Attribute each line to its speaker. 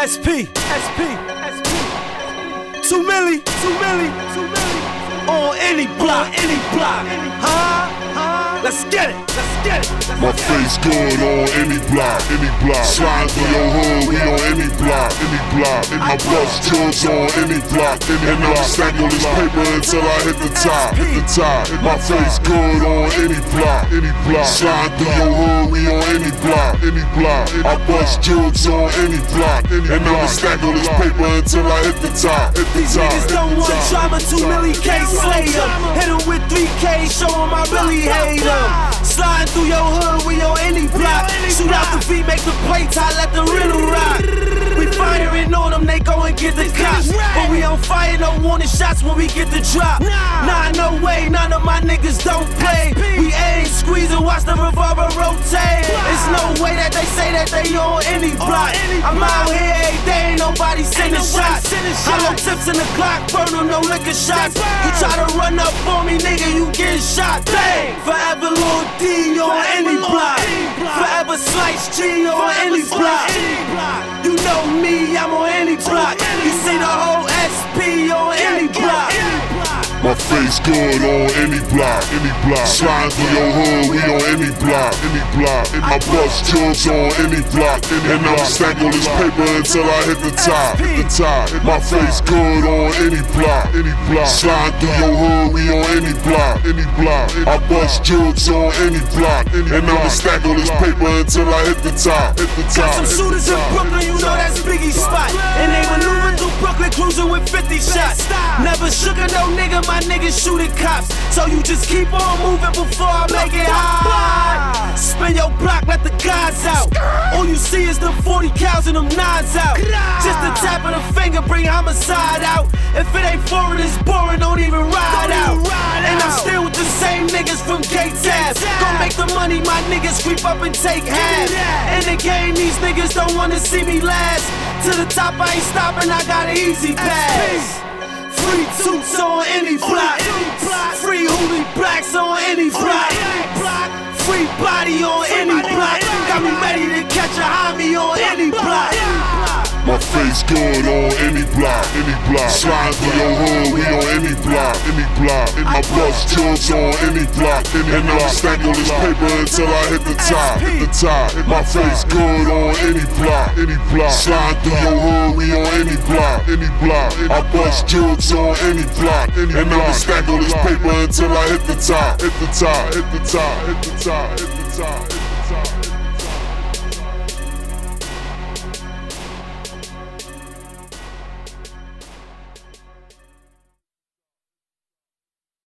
Speaker 1: SP, SP, SP. Two milli, two milli, two milli. On any block, any block. Huh? Let's get it, let's get it. Let's
Speaker 2: My
Speaker 1: get it.
Speaker 2: face good on any block, any block. Slide through your hood, we on any block, block. And my bust jugs on any block, any and I'm stacking this paper until I hit the top, hit the top. My face good on any block, any block. Slide through your hood, we on any block, any block. I bust jugs on any block, and I'ma stacking this paper until I hit the top, hit the
Speaker 1: These
Speaker 2: top.
Speaker 1: niggas don't want drama,
Speaker 2: hit
Speaker 1: two milli K
Speaker 2: the
Speaker 1: slay
Speaker 2: hit the
Speaker 1: 'em. Hit 'em with 3K, show 'em I really hate 'em. Sliding through your hood, we on any block. Shoot out the feet, make the plates hot, let the riddle rock. Fire, no warning shots when we get the drop. Nah, nah no way, none of my niggas don't play. We aim, squeeze and watch the revolver rotate. It's no way that they say that they on any block. I'm out here every day, ain't nobody sending shots. Hollow tips in the clock, burn no liquor shots. You try to run up on me, nigga, you get shot. Bang! Forever Lil D on any block. Forever Slice G on any block.
Speaker 2: My face good on any block, any block. Slide through your hood, we on any block, any block. My bust jugs on any block, and I'm stacking this paper until I hit the top, hit the top. My face good on any block, any block. Slide through your hood, we on any block, any block. I bust jugs on any block, and I'm stacking this paper until I hit the top, hit the top.
Speaker 1: Got some shooters in. Brooklyn, you know that's Biggie spot. And they maneuver cruising with 50 shots. Never shook a no nigga, my niggas shooting cops. So you just keep on moving before I make it high. Spin your block, let the guys out. All you see is the 40 cows and them knives out. Just the tap of the finger, bring homicide out. If it ain't foreign, it's boring, don't even ride out. And I'm still with the same niggas from Gates Ave. Make the money, my niggas creep up and take half. In the game, these niggas don't wanna see me last. To the top, I ain't stopping, I got an easy pass. Free toots on any block. Free hoolie blacks on any block. Free body on any block. Got me ready to catch a homie on any block.
Speaker 2: My face good on any block, any block. Slide through your hood, we on any block, any block. My bust jugs on any block, any and I'm stacking this paper until I hit the top, hit the top. My face good on any block, any block. Slide through your hood, we on any block, any block. I bust jugs on any block, any and I'm stacking this paper until I hit the top, hit the top, hit the top, hit the top, hit the top. Hit the top.